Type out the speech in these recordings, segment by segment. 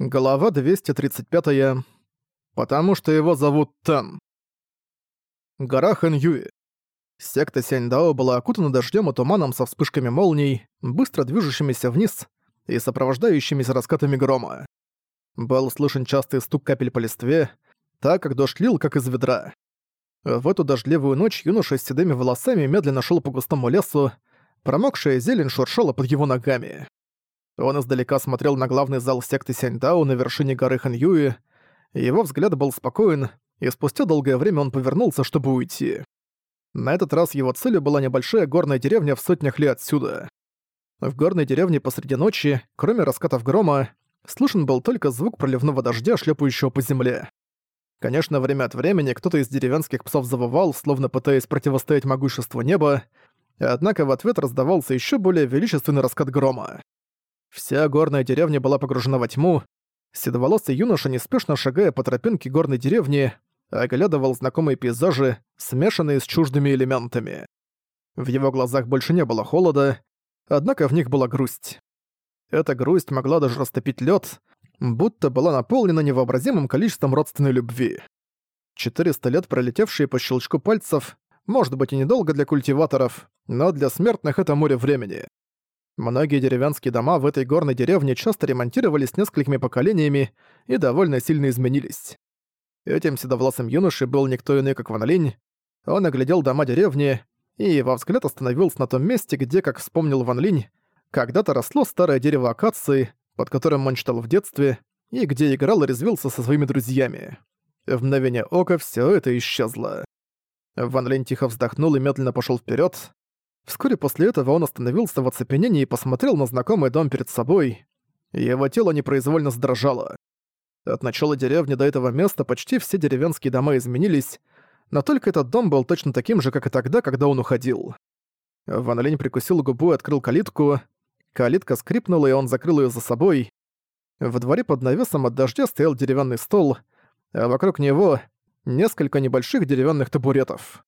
Глава 235. Потому что его зовут Тан. Гора Хэньюи. Секта Сяньдао была окутана дождем и туманом со вспышками молний, быстро движущимися вниз и сопровождающимися раскатами грома. Был слышен частый стук капель по листве, так как дождь лил, как из ведра. В эту дождливую ночь юноша с седыми волосами медленно шел по густому лесу, промокшая зелень шуршала под его ногами. Он издалека смотрел на главный зал секты Сяньдао на вершине горы Ханьюи. Его взгляд был спокоен, и спустя долгое время он повернулся, чтобы уйти. На этот раз его целью была небольшая горная деревня в сотнях ли отсюда. В горной деревне посреди ночи, кроме раскатов грома, слышен был только звук проливного дождя, шлепающего по земле. Конечно, время от времени кто-то из деревенских псов завывал, словно пытаясь противостоять могуществу неба, однако в ответ раздавался еще более величественный раскат грома. Вся горная деревня была погружена во тьму. Седоволосый юноша, неспешно шагая по тропинке горной деревни, оглядывал знакомые пейзажи, смешанные с чуждыми элементами. В его глазах больше не было холода, однако в них была грусть. Эта грусть могла даже растопить лед, будто была наполнена невообразимым количеством родственной любви. 400 лет, пролетевшие по щелчку пальцев, может быть и недолго для культиваторов, но для смертных это море времени. Многие деревенские дома в этой горной деревне часто ремонтировались несколькими поколениями и довольно сильно изменились. Этим седовласым юношей был никто иной, как Ван Линь. Он оглядел дома деревни, и его взгляд остановился на том месте, где, как вспомнил Ван Линь, когда-то росло старое дерево акации, под которым он читал в детстве, и где играл и резвился со своими друзьями. В мгновение ока все это исчезло. Ван Линь тихо вздохнул и медленно пошел вперед. Вскоре после этого он остановился в оцепенении и посмотрел на знакомый дом перед собой. Его тело непроизвольно задрожало. От начала деревни до этого места почти все деревенские дома изменились, но только этот дом был точно таким же, как и тогда, когда он уходил. Ван Линь прикусил губу и открыл калитку. Калитка скрипнула, и он закрыл ее за собой. В дворе под навесом от дождя стоял деревянный стол, а вокруг него несколько небольших деревянных табуретов.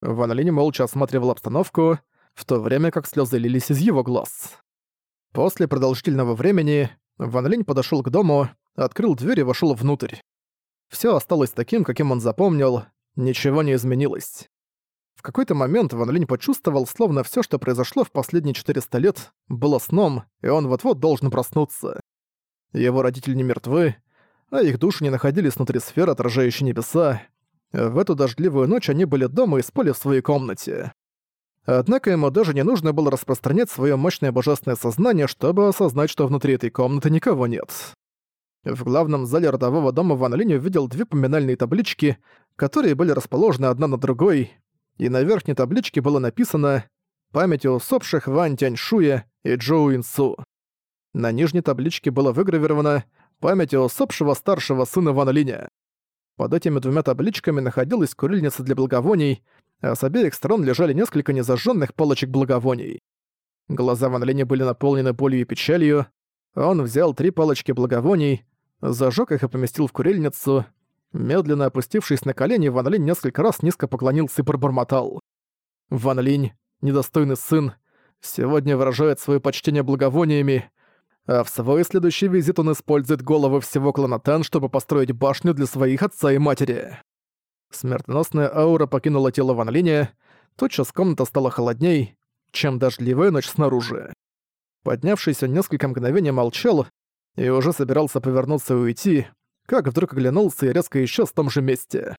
Ван Линь молча осматривал обстановку, в то время как слезы лились из его глаз. После продолжительного времени Ван Линь подошёл к дому, открыл дверь и вошёл внутрь. Всё осталось таким, каким он запомнил, ничего не изменилось. В какой-то момент Ван Линь почувствовал, словно всё, что произошло в последние 400 лет, было сном, и он вот-вот должен проснуться. Его родители не мертвы, а их души не находились внутри сферы, отражающей небеса. В эту дождливую ночь они были дома и спали в своей комнате. Однако ему даже не нужно было распространять свое мощное божественное сознание, чтобы осознать, что внутри этой комнаты никого нет. В главном зале родового дома Ван Линь увидел две поминальные таблички, которые были расположены одна на другой, и на верхней табличке было написано «Память усопших Ван Тяньшуя и Джоу Инсу». На нижней табличке было выгравировано «Память усопшего старшего сына Ван Линя». Под этими двумя табличками находилась курильница для благовоний — а с обеих сторон лежали несколько незажженных палочек благовоний. Глаза Ван Линя были наполнены болью и печалью. Он взял три палочки благовоний, зажег их и поместил в курильницу. Медленно опустившись на колени, Ван Линь несколько раз низко поклонился и пробормотал. «Ван Линь, недостойный сын, сегодня выражает свое почтение благовониями, а в свой следующий визит он использует головы всего клана Тан, чтобы построить башню для своих отца и матери». Смертоносная аура покинула тело Ван Линя, тотчас комната стала холодней, чем дождливая ночь снаружи. Поднявшись, он несколько мгновений молчал и уже собирался повернуться и уйти, как вдруг оглянулся и резко исчез в том же месте.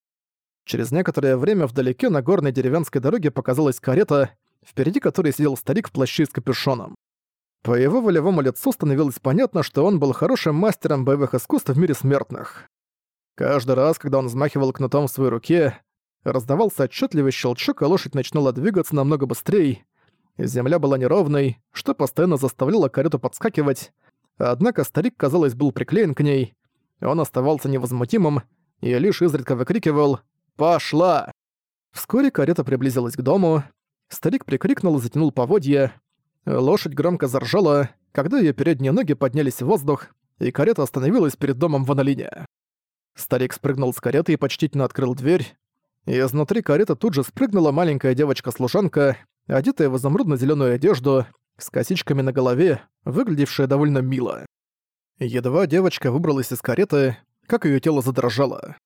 Через некоторое время вдалеке на горной деревенской дороге показалась карета, впереди которой сидел старик в плаще с капюшоном. По его волевому лицу становилось понятно, что он был хорошим мастером боевых искусств в мире смертных. Каждый раз, когда он взмахивал кнутом в своей руке, раздавался отчетливый щелчок, и лошадь начинала двигаться намного быстрее. Земля была неровной, что постоянно заставляло карету подскакивать, однако старик, казалось, был приклеен к ней. Он оставался невозмутимым и лишь изредка выкрикивал «Пошла!». Вскоре карета приблизилась к дому, старик прикрикнул и затянул поводья. Лошадь громко заржала, когда ее передние ноги поднялись в воздух, и карета остановилась перед домом в Аналине. Старик спрыгнул с кареты и почтительно открыл дверь. И изнутри кареты тут же спрыгнула маленькая девочка-служанка, одетая в изумрудно зеленую одежду, с косичками на голове, выглядевшая довольно мило. Едва девочка выбралась из кареты, как её тело задрожало.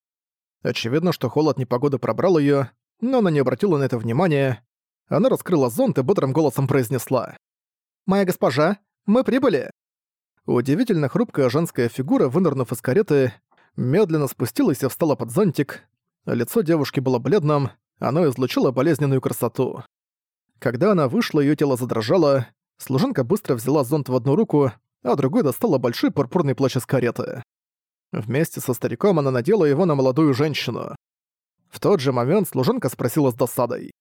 Очевидно, что холод непогоды пробрал её, но она не обратила на это внимания. Она раскрыла зонт и бодрым голосом произнесла. «Моя госпожа, мы прибыли!» Удивительно хрупкая женская фигура, вынырнув из кареты, медленно спустилась и встала под зонтик. Лицо девушки было бледным, оно излучило болезненную красоту. Когда она вышла, её тело задрожало, служанка быстро взяла зонт в одну руку, а другой достала большой пурпурный плащ из кареты. Вместе со стариком она надела его на молодую женщину. В тот же момент служанка спросила с досадой.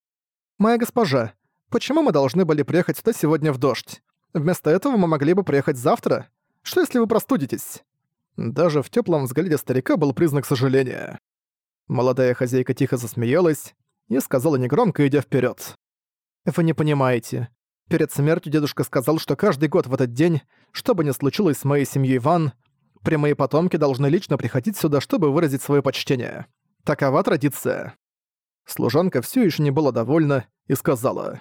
«Моя госпожа, почему мы должны были приехать сюда сегодня в дождь? Вместо этого мы могли бы приехать завтра. Что если вы простудитесь?» Даже в теплом взгляде старика был признак сожаления. Молодая хозяйка тихо засмеялась и сказала негромко, идя вперед: «Вы не понимаете. Перед смертью дедушка сказал, что каждый год в этот день, что бы ни случилось с моей семьей Ван, прямые потомки должны лично приходить сюда, чтобы выразить свое почтение. Такова традиция». Служанка все еще не была довольна и сказала.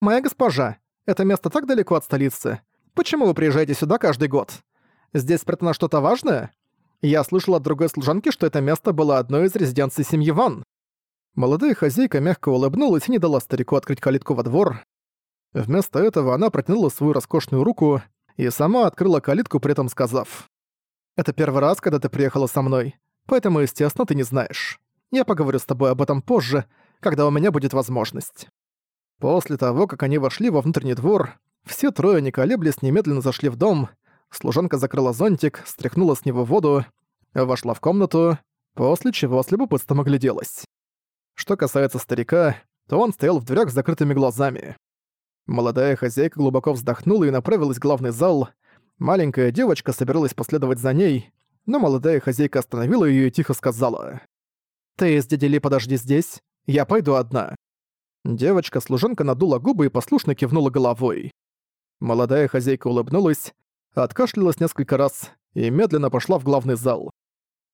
«Моя госпожа, это место так далеко от столицы. Почему вы приезжаете сюда каждый год? Здесь спрятано что-то важное? Я слышала от другой служанки, что это место было одной из резиденций семьи Ван. Молодая хозяйка мягко улыбнулась и не дала старику открыть калитку во двор. Вместо этого она протянула свою роскошную руку и сама открыла калитку, при этом сказав. «Это первый раз, когда ты приехала со мной, поэтому, естественно, ты не знаешь. Я поговорю с тобой об этом позже, когда у меня будет возможность». После того, как они вошли во внутренний двор, все трое, не колеблясь, немедленно зашли в дом, служанка закрыла зонтик, стряхнула с него воду, вошла в комнату, после чего с любопытством огляделась. Что касается старика, то он стоял в дверях с закрытыми глазами. Молодая хозяйка глубоко вздохнула и направилась в главный зал. Маленькая девочка собиралась последовать за ней, но молодая хозяйка остановила её и тихо сказала. «Ты с дядей Ли подожди здесь, я пойду одна». Девочка-служанка надула губы и послушно кивнула головой. Молодая хозяйка улыбнулась, откашлялась несколько раз и медленно пошла в главный зал.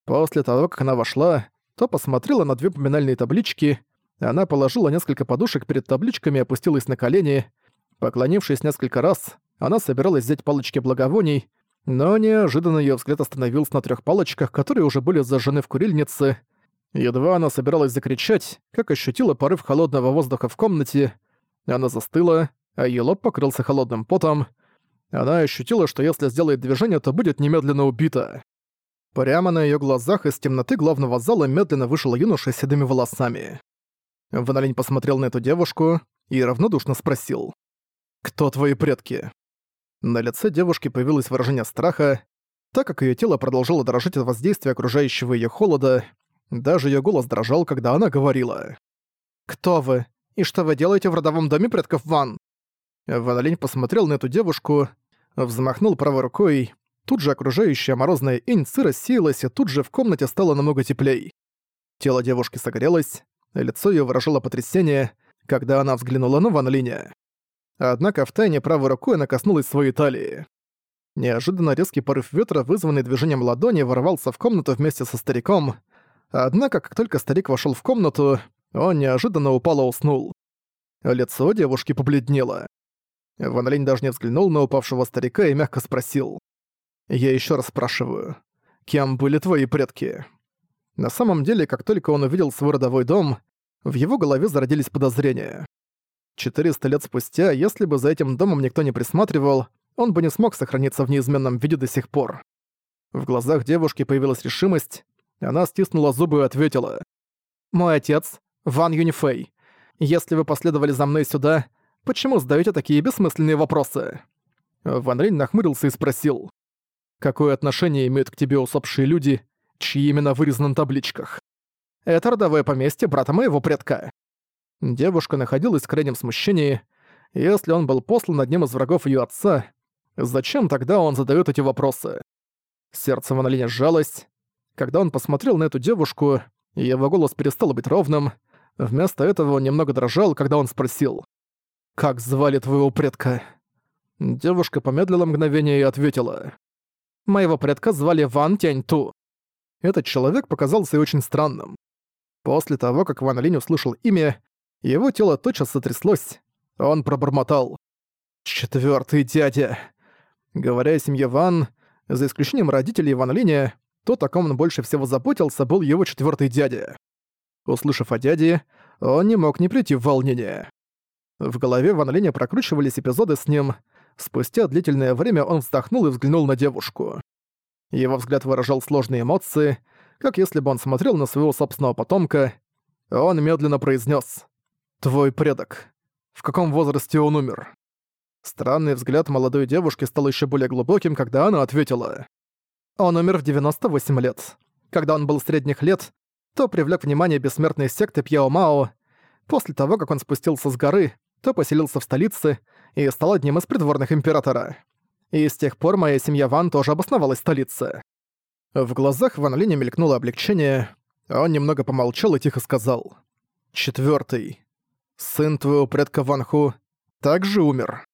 После того, как она вошла, то посмотрела на две поминальные таблички, она положила несколько подушек перед табличками и опустилась на колени. Поклонившись несколько раз, она собиралась взять палочки благовоний, но неожиданно её взгляд остановился на трёх палочках, которые уже были зажжены в курильнице. Едва она собиралась закричать, как ощутила порыв холодного воздуха в комнате. Она застыла, а её лоб покрылся холодным потом. Она ощутила, что если сделает движение, то будет немедленно убита. Прямо на её глазах из темноты главного зала медленно вышел юноша с седыми волосами. Ванолинь посмотрел на эту девушку и равнодушно спросил. «Кто твои предки?» На лице девушки появилось выражение страха, так как её тело продолжало дрожать от воздействия окружающего её холода, даже её голос дрожал, когда она говорила. «Кто вы? И что вы делаете в родовом доме предков Ван?» Ванолинь посмотрел на эту девушку, взмахнул правой рукой, Тут же окружающая морозная инь рассеялась, и тут же в комнате стало намного теплей. Тело девушки согрелось, лицо её выражало потрясение, когда она взглянула на Ван Линя. Однако в тайне правой рукой она коснулась своей талии. Неожиданно резкий порыв ветра, вызванный движением ладони, ворвался в комнату вместе со стариком. Однако, как только старик вошёл в комнату, он неожиданно упал и уснул. Лицо девушки побледнело. Ван Линь даже не взглянул на упавшего старика и мягко спросил. Я еще раз спрашиваю, кем были твои предки? На самом деле, как только он увидел свой родовой дом, в его голове зародились подозрения. 400 лет спустя, если бы за этим домом никто не присматривал, он бы не смог сохраниться в неизменном виде до сих пор. В глазах девушки появилась решимость, она стиснула зубы и ответила. «Мой отец — Ван Юнифей. Если вы последовали за мной сюда, почему задаете такие бессмысленные вопросы?» Ван Рейн нахмурился и спросил. Какое отношение имеют к тебе усопшие люди, чьи имена вырезаны на табличках? Это родовое поместье брата моего предка. Девушка находилась в крайнем смущении. Если он был послан одним из врагов ее отца, зачем тогда он задает эти вопросы? Сердце Ванолиня сжалось. Когда он посмотрел на эту девушку, его голос перестал быть ровным. Вместо этого он немного дрожал, когда он спросил. «Как звали твоего предка?» Девушка помедлила мгновение и ответила. Моего предка звали Ван Тянь-Ту. Этот человек показался ей очень странным. После того, как Ван Линь услышал имя, его тело тотчас сотряслось. Он пробормотал. «Четвёртый дядя». Говоря о семье Ван, За исключением родителей Ван Линя, тот, о ком он больше всего заботился, был его четвертый дядя. Услышав о дяде, он не мог не прийти в волнение. В голове Ван Линя прокручивались эпизоды с ним. Спустя длительное время он вздохнул и взглянул на девушку. Его взгляд выражал сложные эмоции, как если бы он смотрел на своего собственного потомка. Он медленно произнес: «Твой предок. В каком возрасте он умер?» Странный взгляд молодой девушки стал еще более глубоким, когда она ответила. Он умер в 98 лет. Когда он был средних лет, то привлек внимание бессмертной секты Пьяо Мао. После того, как он спустился с горы, то поселился в столице и стал одним из придворных императора. И с тех пор моя семья Ван тоже обосновалась в столице. В глазах Ван Линя мелькнуло облегчение, а он немного помолчал и тихо сказал. «Четвёртый. Сын твоего предка Ван Ху также умер».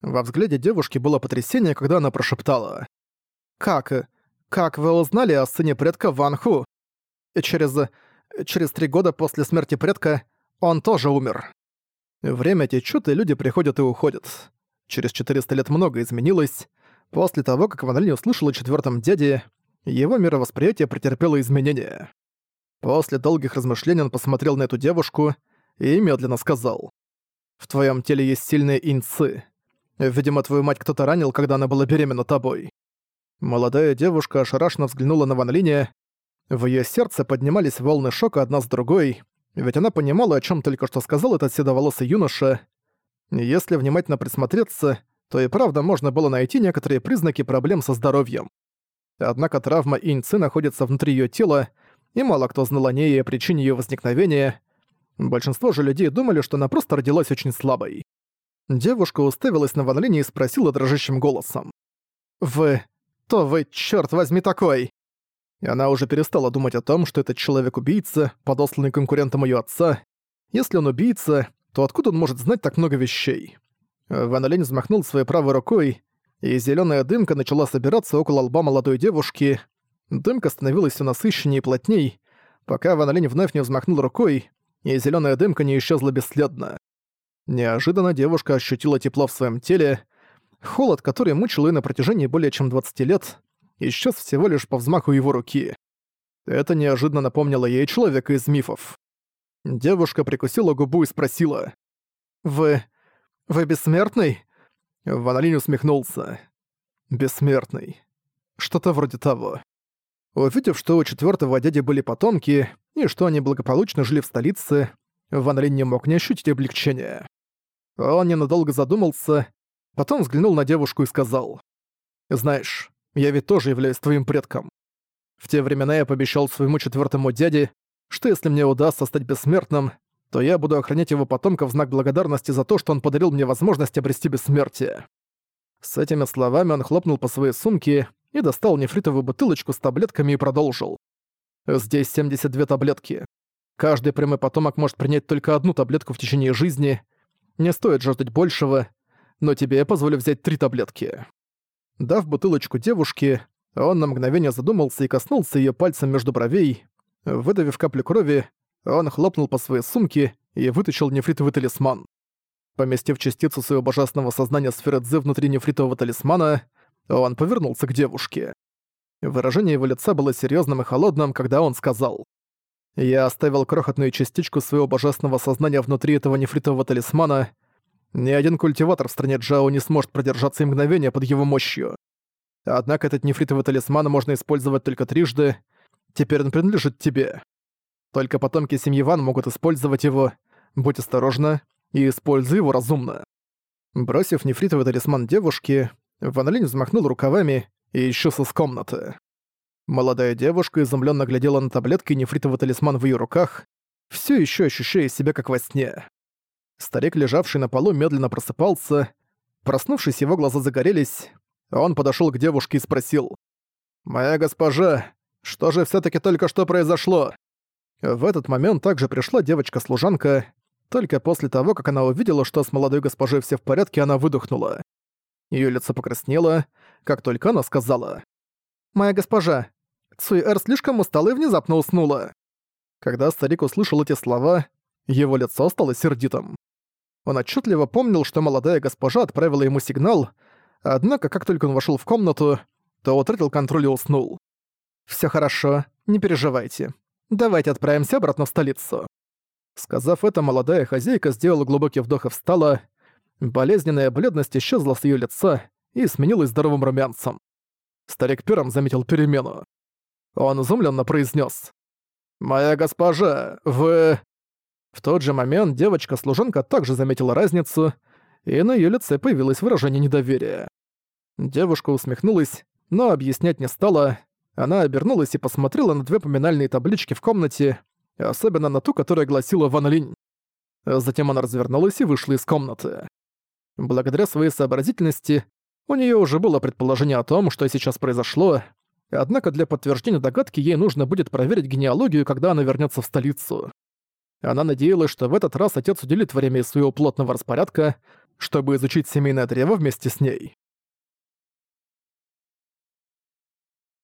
Во взгляде девушки было потрясение, когда она прошептала. «Как? Как вы узнали о сыне предка Ван Ху? Через... через три года после смерти предка он тоже умер». Время течёт, и люди приходят и уходят. Через 400 лет много изменилось. После того, как Ван Линь услышал о четвёртом дяде, его мировосприятие претерпело изменения. После долгих размышлений он посмотрел на эту девушку и медленно сказал. «В твоём теле есть сильные инцы. Видимо, твою мать кто-то ранил, когда она была беременна тобой». Молодая девушка ошарашенно взглянула на Ван Линя. В её сердце поднимались волны шока одна с другой, ведь она понимала, о чём только что сказал этот седоволосый юноша. Если внимательно присмотреться, то и правда можно было найти некоторые признаки проблем со здоровьем. Однако травма Иньцы находится внутри её тела, и мало кто знал о ней и о причине её возникновения. Большинство же людей думали, что она просто родилась очень слабой. Девушка уставилась на Ван Линя и спросила дрожащим голосом. «Вы... то вы, чёрт возьми, такой!» И она уже перестала думать о том, что этот человек-убийца, подосланный конкурентом её отца. Если он убийца, то откуда он может знать так много вещей? Ван Линь взмахнул своей правой рукой, и зелёная дымка начала собираться около лба молодой девушки. Дымка становилась всё насыщеннее и плотней, пока Ван Линь вновь не взмахнул рукой, и зелёная дымка не исчезла бесследно. Неожиданно девушка ощутила тепло в своём теле, холод, который мучил её на протяжении более чем 20 лет, исчез всего лишь по взмаху его руки. Это неожиданно напомнило ей человека из мифов. Девушка прикусила губу и спросила. «Вы... вы бессмертный?» Ван Линь усмехнулся. «Бессмертный. Что-то вроде того». Увидев, что у четвертого дяди были потомки, и что они благополучно жили в столице, Ван Линь не мог не ощутить облегчения. Он ненадолго задумался, потом взглянул на девушку и сказал. «Знаешь, я ведь тоже являюсь твоим предком. В те времена я пообещал своему четвертому дяде, что если мне удастся стать бессмертным, то я буду охранять его потомков в знак благодарности за то, что он подарил мне возможность обрести бессмертие. С этими словами он хлопнул по своей сумке и достал нефритовую бутылочку с таблетками и продолжил. Здесь 72 таблетки. Каждый прямой потомок может принять только одну таблетку в течение жизни. Не стоит жаждать большего, но тебе я позволю взять три таблетки. Дав бутылочку девушке, он на мгновение задумался и коснулся ее пальцем между бровей. Выдавив каплю крови, он хлопнул по своей сумке и вытащил нефритовый талисман. Поместив частицу своего божественного сознания сферы Цзы внутри нефритового талисмана, он повернулся к девушке. Выражение его лица было серьезным и холодным, когда он сказал. «Я оставил крохотную частичку своего божественного сознания внутри этого нефритового талисмана. Ни один культиватор в стране Джао не сможет продержаться и мгновения под его мощью. Однако этот нефритовый талисман можно использовать только трижды. Теперь он принадлежит тебе. Только потомки семьи Ван могут использовать его. Будь осторожна и используй его разумно». Бросив нефритовый талисман девушке, Ван Линь взмахнул рукавами и исчез из комнаты. Молодая девушка изумленно глядела на таблетки и нефритовый талисман в ее руках, все еще ощущая себя как во сне. Старик, лежавший на полу, медленно просыпался. Проснувшись, его глаза загорелись. Он подошел к девушке и спросил. «Моя госпожа, что же все таки только что произошло?» В этот момент также пришла девочка-служанка. Только после того, как она увидела, что с молодой госпожой все в порядке, она выдохнула. Её лицо покраснело, как только она сказала. «Моя госпожа, Цуи-Эр слишком устала и внезапно уснула». Когда старик услышал эти слова, его лицо стало сердитым. Он отчетливо помнил, что молодая госпожа отправила ему сигнал, однако как только он вошел в комнату, что утратил контроль и уснул. «Всё хорошо, не переживайте. Давайте отправимся обратно в столицу». Сказав это, молодая хозяйка сделала глубокий вдох и встала. Болезненная бледность исчезла с её лица и сменилась здоровым румянцем. Старик первым заметил перемену. Он изумленно произнес: «Моя госпожа, вы...» В тот же момент девочка-служанка также заметила разницу, и на её лице появилось выражение недоверия. Девушка усмехнулась, но объяснять не стала. Она обернулась и посмотрела на две поминальные таблички в комнате, особенно на ту, которая гласила «Ван Линь». Затем она развернулась и вышла из комнаты. Благодаря своей сообразительности у неё уже было предположение о том, что сейчас произошло, однако для подтверждения догадки ей нужно будет проверить генеалогию, когда она вернётся в столицу. Она надеялась, что в этот раз отец уделит время из своего плотного распорядка, чтобы изучить семейное древо вместе с ней.